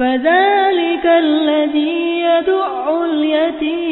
فذلك الذي يدع اليتيم.